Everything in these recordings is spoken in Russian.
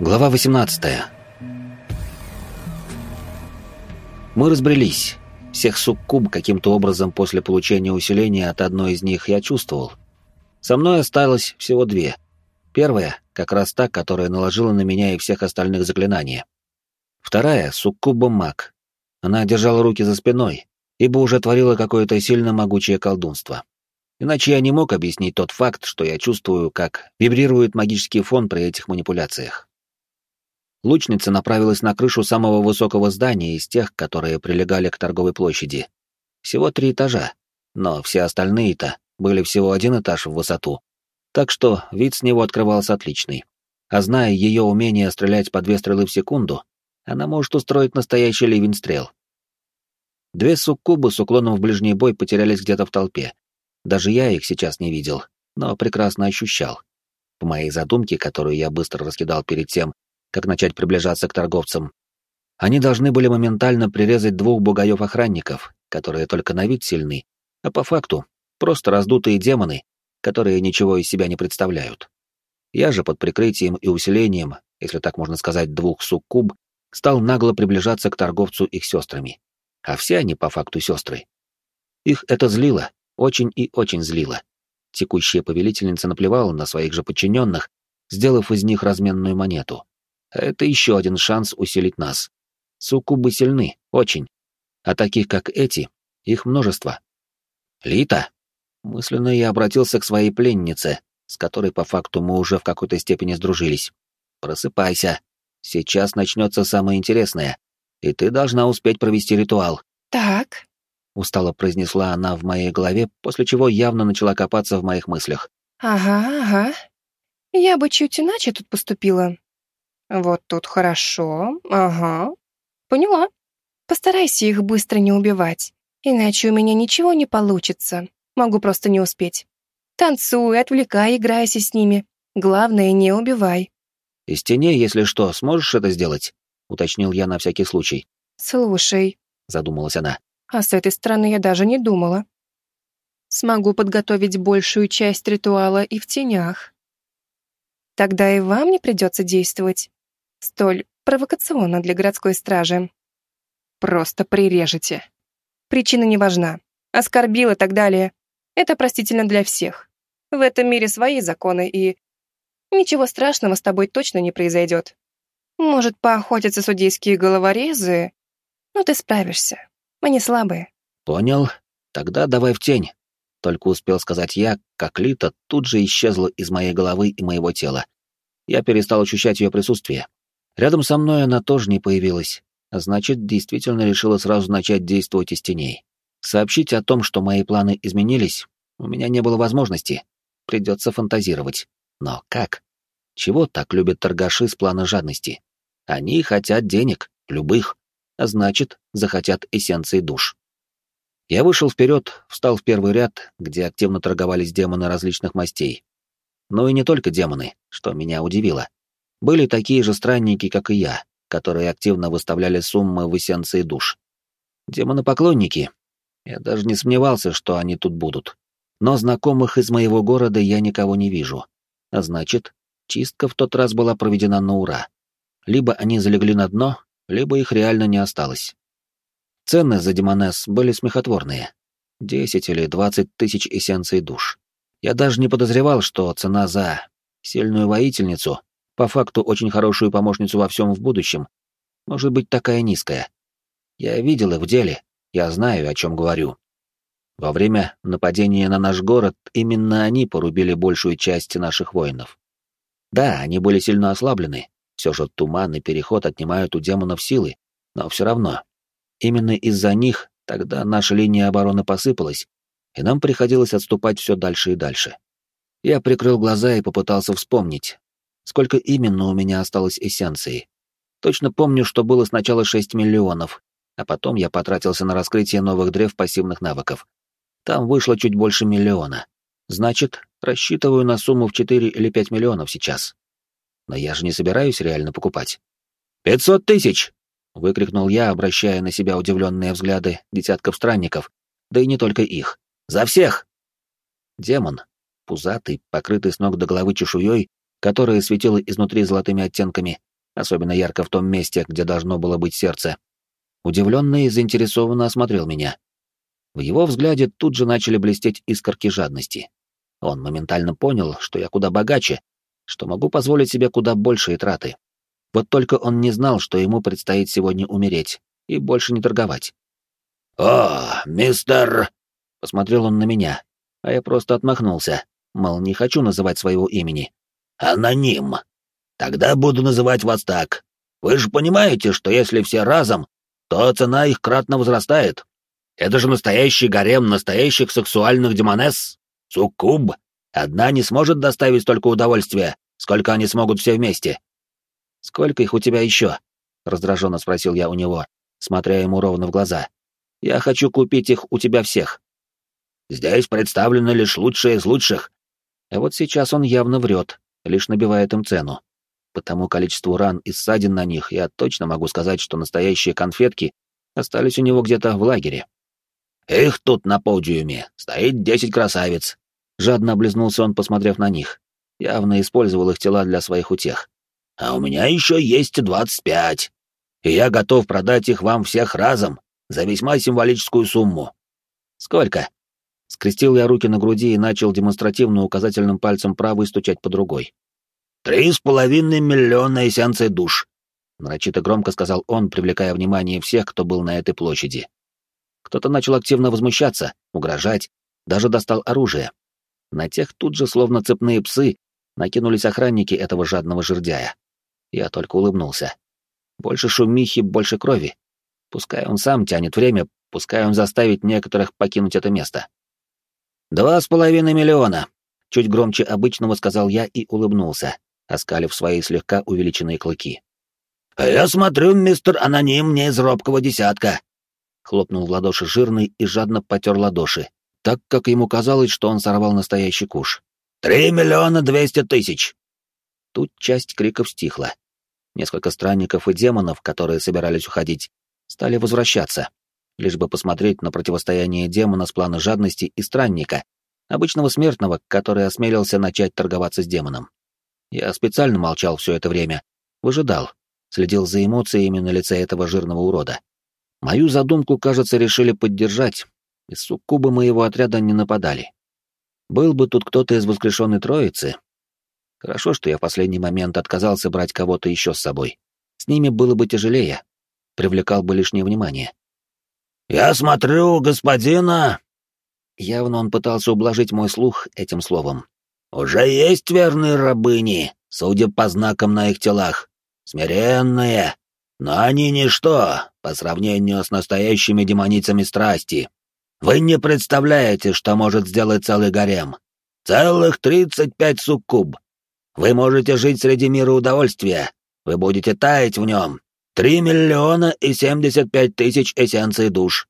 Глава 18 Мы разбрелись. Всех суккуб каким-то образом после получения усиления от одной из них я чувствовал. Со мной осталось всего две. Первая — как раз та, которая наложила на меня и всех остальных заклинания. Вторая — суккуба маг. Она держала руки за спиной, ибо уже творила какое-то сильно могучее колдунство. Иначе я не мог объяснить тот факт, что я чувствую, как вибрирует магический фон при этих манипуляциях. Лучница направилась на крышу самого высокого здания из тех, которые прилегали к торговой площади. Всего три этажа, но все остальные-то были всего один этаж в высоту. Так что вид с него открывался отличный. А зная ее умение стрелять по две стрелы в секунду, она может устроить настоящий ливень стрел. Две суккубы с уклоном в ближний бой потерялись где-то в толпе. Даже я их сейчас не видел, но прекрасно ощущал. По моей задумке, которую я быстро раскидал перед тем, как начать приближаться к торговцам, они должны были моментально прирезать двух бугаев-охранников, которые только на вид сильны, а по факту просто раздутые демоны, которые ничего из себя не представляют. Я же под прикрытием и усилением, если так можно сказать, двух суккуб, стал нагло приближаться к торговцу их сестрами. А все они по факту сестры. Их это злило, очень и очень злило. Текущая повелительница наплевала на своих же подчиненных, сделав из них разменную монету. Это еще один шанс усилить нас. Суккубы сильны, очень. А таких, как эти, их множество. Лита? Мысленно я обратился к своей пленнице, с которой по факту мы уже в какой-то степени сдружились. Просыпайся. Сейчас начнется самое интересное, и ты должна успеть провести ритуал. Так. Устало произнесла она в моей голове, после чего явно начала копаться в моих мыслях. Ага, ага. Я бы чуть иначе тут поступила. Вот тут хорошо, ага. Поняла. Постарайся их быстро не убивать, иначе у меня ничего не получится. Могу просто не успеть. Танцуй, отвлекай, играйся с ними. Главное, не убивай. «Из теней, если что, сможешь это сделать?» — уточнил я на всякий случай. «Слушай», — задумалась она, — «а с этой стороны я даже не думала. Смогу подготовить большую часть ритуала и в тенях. Тогда и вам не придется действовать. Столь провокационно для городской стражи. Просто прирежете. Причина не важна. Оскорбил и так далее. Это простительно для всех. В этом мире свои законы, и Ничего страшного с тобой точно не произойдет. Может, поохотятся судейские головорезы, но ты справишься. Мы не слабые. Понял. Тогда давай в тень. Только успел сказать я, как Лита тут же исчезла из моей головы и моего тела. Я перестал ощущать ее присутствие. Рядом со мной она тоже не появилась, значит, действительно решила сразу начать действовать из теней. Сообщить о том, что мои планы изменились, у меня не было возможности. Придется фантазировать. Но как? Чего так любят торгаши с плана жадности? Они хотят денег, любых, а значит, захотят эссенции душ. Я вышел вперед, встал в первый ряд, где активно торговались демоны различных мастей. Но и не только демоны, что меня удивило. Были такие же странники, как и я, которые активно выставляли суммы в эссенции душ. Демоны-поклонники. Я даже не сомневался, что они тут будут. Но знакомых из моего города я никого не вижу. А значит, чистка в тот раз была проведена на ура. Либо они залегли на дно, либо их реально не осталось. Цены за демонес были смехотворные. Десять или двадцать тысяч эссенций душ. Я даже не подозревал, что цена за сильную воительницу, по факту очень хорошую помощницу во всем в будущем, может быть такая низкая. Я видел их в деле, я знаю, о чем говорю. Во время нападения на наш город именно они порубили большую часть наших воинов. Да, они были сильно ослаблены, все же туман и переход отнимают у демонов силы, но все равно. Именно из-за них тогда наша линия обороны посыпалась, и нам приходилось отступать все дальше и дальше. Я прикрыл глаза и попытался вспомнить, сколько именно у меня осталось эссенции. Точно помню, что было сначала 6 миллионов, а потом я потратился на раскрытие новых древ пассивных навыков. Там вышло чуть больше миллиона. Значит, рассчитываю на сумму в 4 или 5 миллионов сейчас. Но я же не собираюсь реально покупать. «Пятьсот тысяч!» — выкрикнул я, обращая на себя удивленные взгляды десятков странников, да и не только их. «За всех!» Демон, пузатый, покрытый с ног до головы чешуей, которое светило изнутри золотыми оттенками, особенно ярко в том месте, где должно было быть сердце. Удивленно и заинтересованно осмотрел меня. В его взгляде тут же начали блестеть искорки жадности. Он моментально понял, что я куда богаче, что могу позволить себе куда большие траты. Вот только он не знал, что ему предстоит сегодня умереть и больше не торговать. «О, мистер...» — посмотрел он на меня, а я просто отмахнулся, мол, не хочу называть своего имени. «Аноним. Тогда буду называть вас так. Вы же понимаете, что если все разом, то цена их кратно возрастает. Это же настоящий гарем настоящих сексуальных демонесс. Суккуб. Одна не сможет доставить столько удовольствия, сколько они смогут все вместе. «Сколько их у тебя еще?» — раздраженно спросил я у него, смотря ему ровно в глаза. «Я хочу купить их у тебя всех». «Здесь представлены лишь лучшие из лучших». А вот сейчас он явно врет, лишь набивает им цену. По тому количеству ран и ссадин на них я точно могу сказать, что настоящие конфетки остались у него где-то в лагере. «Их тут на подиуме стоит десять красавиц». Жадно облизнулся он, посмотрев на них. Явно использовал их тела для своих утех а у меня еще есть двадцать пять, и я готов продать их вам всех разом за весьма символическую сумму». «Сколько?» Скрестил я руки на груди и начал демонстративно указательным пальцем правой стучать по другой. «Три с половиной миллиона эссенций душ», — нарочито громко сказал он, привлекая внимание всех, кто был на этой площади. Кто-то начал активно возмущаться, угрожать, даже достал оружие. На тех тут же, словно цепные псы, накинулись охранники этого жадного жердяя. Я только улыбнулся. Больше шумихи, больше крови. Пускай он сам тянет время, пускай он заставит некоторых покинуть это место. «Два с половиной миллиона!» — чуть громче обычного сказал я и улыбнулся, оскалив свои слегка увеличенные клыки. «А я смотрю, мистер Аноним не из робкого десятка!» Хлопнул в ладоши жирный и жадно потер ладоши, так как ему казалось, что он сорвал настоящий куш. «Три миллиона двести тысяч!» Тут часть криков стихла. Несколько странников и демонов, которые собирались уходить, стали возвращаться, лишь бы посмотреть на противостояние демона с плана жадности и странника, обычного смертного, который осмелился начать торговаться с демоном. Я специально молчал все это время, выжидал, следил за эмоциями на лице этого жирного урода. Мою задумку, кажется, решили поддержать, и суккубы моего отряда не нападали. Был бы тут кто-то из воскрешенной троицы, Хорошо, что я в последний момент отказался брать кого-то еще с собой. С ними было бы тяжелее, привлекал бы лишнее внимание. «Я смотрю, господина...» Явно он пытался ублажить мой слух этим словом. «Уже есть верные рабыни, судя по знакам на их телах. Смиренные, но они ничто по сравнению с настоящими демоницами страсти. Вы не представляете, что может сделать целый гарем. Целых тридцать пять суккуб. Вы можете жить среди мира удовольствия. Вы будете таять в нем. Три миллиона и семьдесят пять тысяч эссенций душ.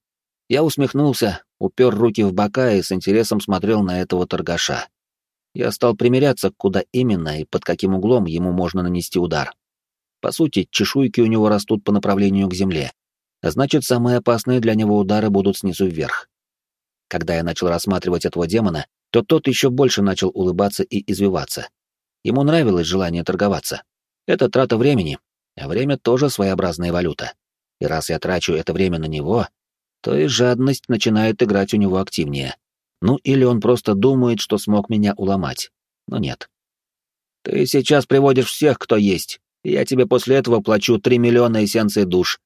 Я усмехнулся, упер руки в бока и с интересом смотрел на этого торгаша. Я стал примеряться, куда именно и под каким углом ему можно нанести удар. По сути, чешуйки у него растут по направлению к земле, значит, самые опасные для него удары будут снизу вверх. Когда я начал рассматривать этого демона, то тот еще больше начал улыбаться и извиваться. Ему нравилось желание торговаться. Это трата времени, а время тоже своеобразная валюта. И раз я трачу это время на него, то и жадность начинает играть у него активнее. Ну или он просто думает, что смог меня уломать. Но нет. Ты сейчас приводишь всех, кто есть, я тебе после этого плачу три миллиона эссенций душ.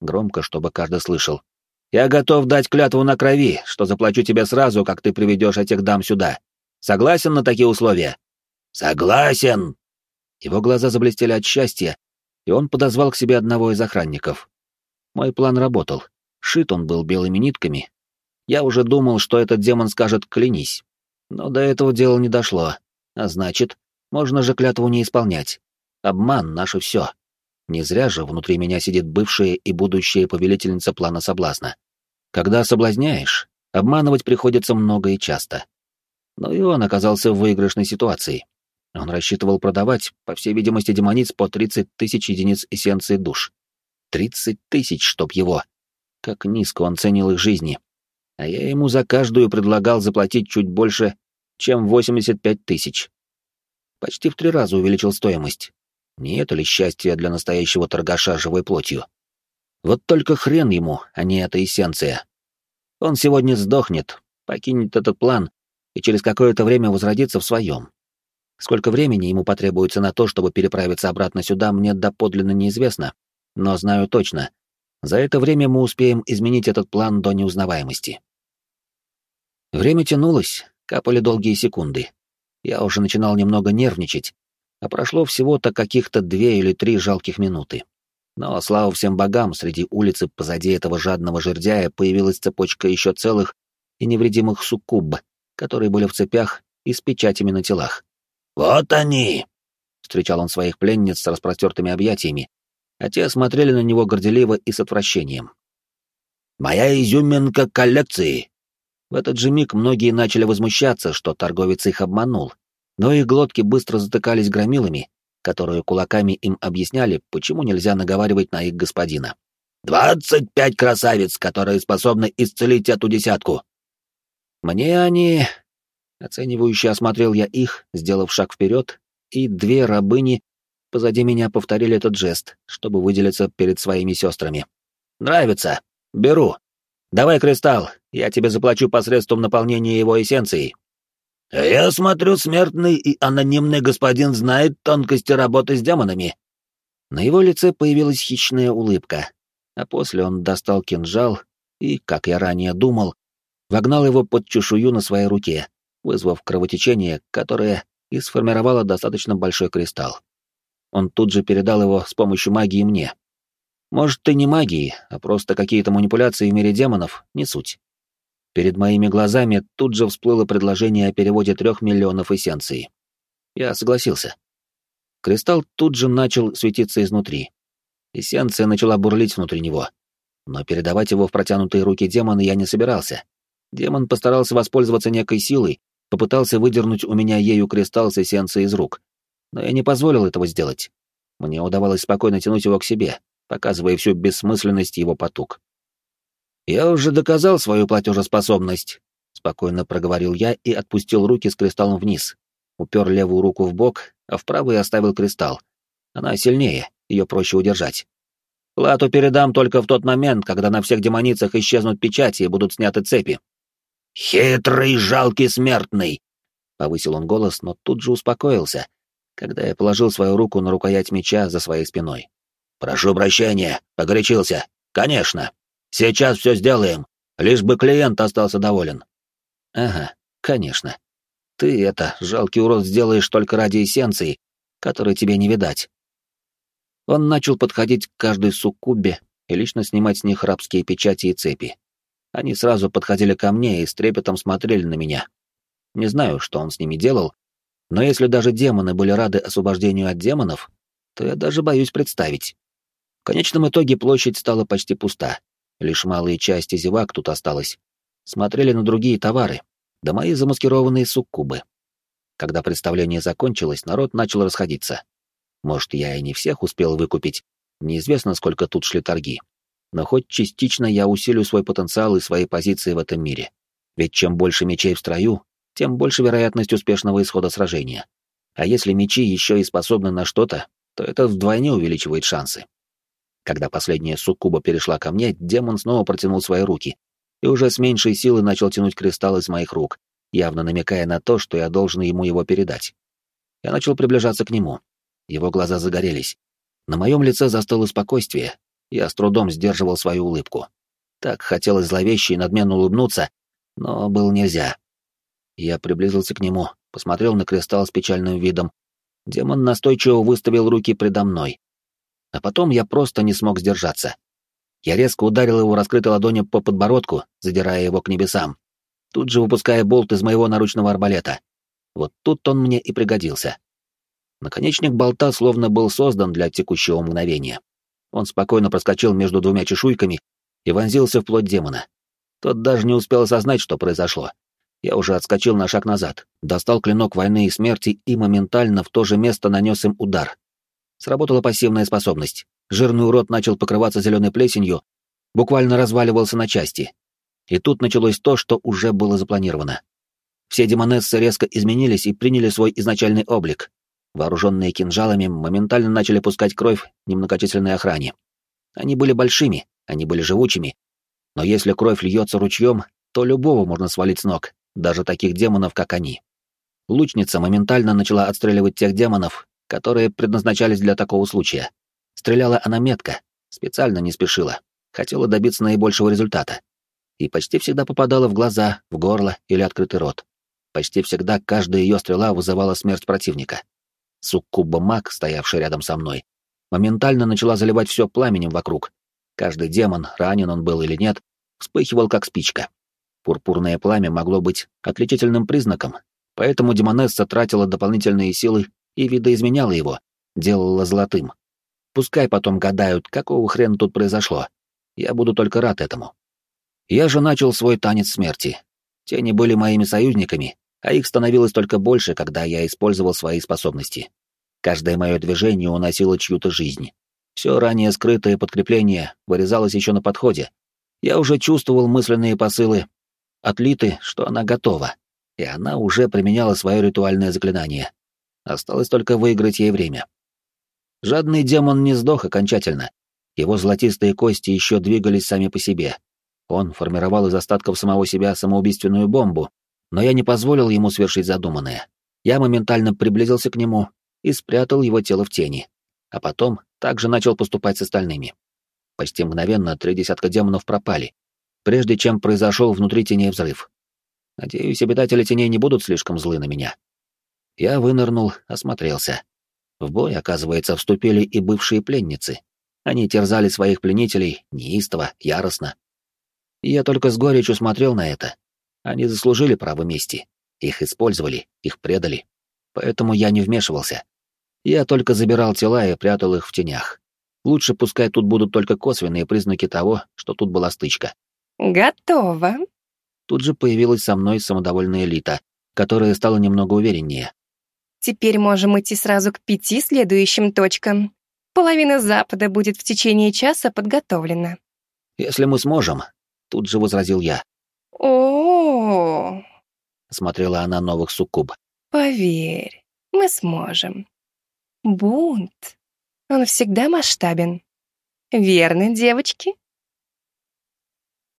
Громко, чтобы каждый слышал. Я готов дать клятву на крови, что заплачу тебе сразу, как ты приведешь этих дам сюда. Согласен на такие условия? «Согласен!» Его глаза заблестели от счастья, и он подозвал к себе одного из охранников. Мой план работал. Шит он был белыми нитками. Я уже думал, что этот демон скажет «клянись». Но до этого дела не дошло. А значит, можно же клятву не исполнять. Обман — наше все. Не зря же внутри меня сидит бывшая и будущая повелительница плана соблазна. Когда соблазняешь, обманывать приходится много и часто. Но и он оказался в выигрышной ситуации. Он рассчитывал продавать, по всей видимости, демониц по 30 тысяч единиц эссенции душ. 30 тысяч, чтоб его. Как низко он ценил их жизни. А я ему за каждую предлагал заплатить чуть больше, чем 85 тысяч. Почти в три раза увеличил стоимость. Не это ли счастье для настоящего торгаша живой плотью? Вот только хрен ему, а не эта эссенция. Он сегодня сдохнет, покинет этот план и через какое-то время возродится в своем. Сколько времени ему потребуется на то, чтобы переправиться обратно сюда, мне доподлинно неизвестно, но знаю точно. За это время мы успеем изменить этот план до неузнаваемости. Время тянулось, капали долгие секунды. Я уже начинал немного нервничать, а прошло всего-то каких-то две или три жалких минуты. Но, слава всем богам, среди улицы позади этого жадного жердяя появилась цепочка еще целых и невредимых суккуб, которые были в цепях и с печатями на телах. «Вот они!» — встречал он своих пленниц с распростертыми объятиями, а те смотрели на него горделиво и с отвращением. «Моя изюминка коллекции!» В этот же миг многие начали возмущаться, что торговец их обманул, но их глотки быстро затыкались громилами, которые кулаками им объясняли, почему нельзя наговаривать на их господина. «Двадцать пять красавиц, которые способны исцелить эту десятку!» Мне они... Оценивающе осмотрел я их, сделав шаг вперед, и две рабыни позади меня повторили этот жест, чтобы выделиться перед своими сестрами. «Нравится. Беру. Давай кристалл, я тебе заплачу посредством наполнения его эссенцией». «Я смотрю, смертный и анонимный господин знает тонкости работы с демонами». На его лице появилась хищная улыбка, а после он достал кинжал и, как я ранее думал, вогнал его под чешую на своей руке, вызвав кровотечение, которое и сформировало достаточно большой кристалл. Он тут же передал его с помощью магии мне. Может, и не магии, а просто какие-то манипуляции в мире демонов, не суть. Перед моими глазами тут же всплыло предложение о переводе трех миллионов эссенций. Я согласился. Кристалл тут же начал светиться изнутри. Эссенция начала бурлить внутри него. Но передавать его в протянутые руки демона я не собирался. Демон постарался воспользоваться некой силой, попытался выдернуть у меня ею кристалл с эссенцией из рук. Но я не позволил этого сделать. Мне удавалось спокойно тянуть его к себе, показывая всю бессмысленность его потуг. «Я уже доказал свою платежеспособность», — спокойно проговорил я и отпустил руки с кристаллом вниз. Упер левую руку в бок, а в правую оставил кристалл. Она сильнее, ее проще удержать. Плату передам только в тот момент, когда на всех демоницах исчезнут печати и будут сняты цепи. «Хитрый, жалкий смертный!» — повысил он голос, но тут же успокоился, когда я положил свою руку на рукоять меча за своей спиной. «Прошу прощения, погорячился. Конечно. Сейчас все сделаем, лишь бы клиент остался доволен». «Ага, конечно. Ты это, жалкий урод, сделаешь только ради эссенции, которой тебе не видать». Он начал подходить к каждой суккубе и лично снимать с них рабские печати и цепи. Они сразу подходили ко мне и с трепетом смотрели на меня. Не знаю, что он с ними делал, но если даже демоны были рады освобождению от демонов, то я даже боюсь представить. В конечном итоге площадь стала почти пуста. Лишь малые части зевак тут осталось. Смотрели на другие товары, да мои замаскированные суккубы. Когда представление закончилось, народ начал расходиться. Может, я и не всех успел выкупить, неизвестно, сколько тут шли торги но хоть частично я усилю свой потенциал и свои позиции в этом мире. Ведь чем больше мечей в строю, тем больше вероятность успешного исхода сражения. А если мечи еще и способны на что-то, то это вдвойне увеличивает шансы. Когда последняя суккуба перешла ко мне, демон снова протянул свои руки и уже с меньшей силы начал тянуть кристалл из моих рук, явно намекая на то, что я должен ему его передать. Я начал приближаться к нему. Его глаза загорелись. На моем лице застыло спокойствие, я с трудом сдерживал свою улыбку. Так хотелось зловеще и надменно улыбнуться, но было нельзя. Я приблизился к нему, посмотрел на кристалл с печальным видом. Демон настойчиво выставил руки предо мной. А потом я просто не смог сдержаться. Я резко ударил его раскрытой ладонью по подбородку, задирая его к небесам, тут же выпуская болт из моего наручного арбалета. Вот тут он мне и пригодился. Наконечник болта словно был создан для текущего мгновения. Он спокойно проскочил между двумя чешуйками и вонзился в плоть демона. Тот даже не успел осознать, что произошло. Я уже отскочил на шаг назад, достал клинок войны и смерти и моментально в то же место нанес им удар. Сработала пассивная способность. Жирный урод начал покрываться зеленой плесенью, буквально разваливался на части. И тут началось то, что уже было запланировано. Все демонессы резко изменились и приняли свой изначальный облик. вооруженные кинжалами, моментально начали пускать кровь немногочисленной охране. Они были большими, они были живучими. Но если кровь льется ручьем, то любого можно свалить с ног, даже таких демонов, как они. Лучница моментально начала отстреливать тех демонов, которые предназначались для такого случая. Стреляла она метко, специально не спешила, хотела добиться наибольшего результата. И почти всегда попадала в глаза, в горло или открытый рот. Почти всегда каждая ее стрела вызывала смерть противника. Суккуба Мак, стоявший рядом со мной, моментально начала заливать все пламенем вокруг. Каждый демон, ранен он был или нет, вспыхивал как спичка. Пурпурное пламя могло быть отличительным признаком, поэтому демонесса тратила дополнительные силы и видоизменяла его, делала золотым. Пускай потом гадают, какого хрена тут произошло. Я буду только рад этому. Я же начал свой танец смерти. Тени были моими союзниками, а их становилось только больше, когда я использовал свои способности. Каждое мое движение уносило чью-то жизнь. Все ранее скрытое подкрепление вырезалось еще на подходе. Я уже чувствовал мысленные посылы от Литы, что она готова, и она уже применяла свое ритуальное заклинание. Осталось только выиграть ей время. Жадный демон не сдох окончательно. Его золотистые кости еще двигались сами по себе. Он формировал из остатков самого себя самоубийственную бомбу, но я не позволил ему свершить задуманное. Я моментально приблизился к нему и спрятал его тело в тени, а потом также начал поступать с остальными. Почти мгновенно три десятка демонов пропали, прежде чем произошел внутри теней взрыв. Надеюсь, обитатели теней не будут слишком злы на меня. Я вынырнул, осмотрелся. В бой, оказывается, вступили и бывшие пленницы. Они терзали своих пленителей неистово, яростно. И я только с горечью смотрел на это, они заслужили право мести. Их использовали, их предали. Поэтому я не вмешивался. Я только забирал тела и прятал их в тенях. Лучше пускай тут будут только косвенные признаки того, что тут была стычка. «Готово!» Тут же появилась со мной самодовольная Лита, которая стала немного увереннее. «Теперь можем идти сразу к пяти следующим точкам. Половина Запада будет в течение часа подготовлена». «Если мы сможем», — тут же возразил я. О, смотрела она новых суккуб. Поверь, мы сможем. Бунт. Он всегда масштабен. Верно, девочки?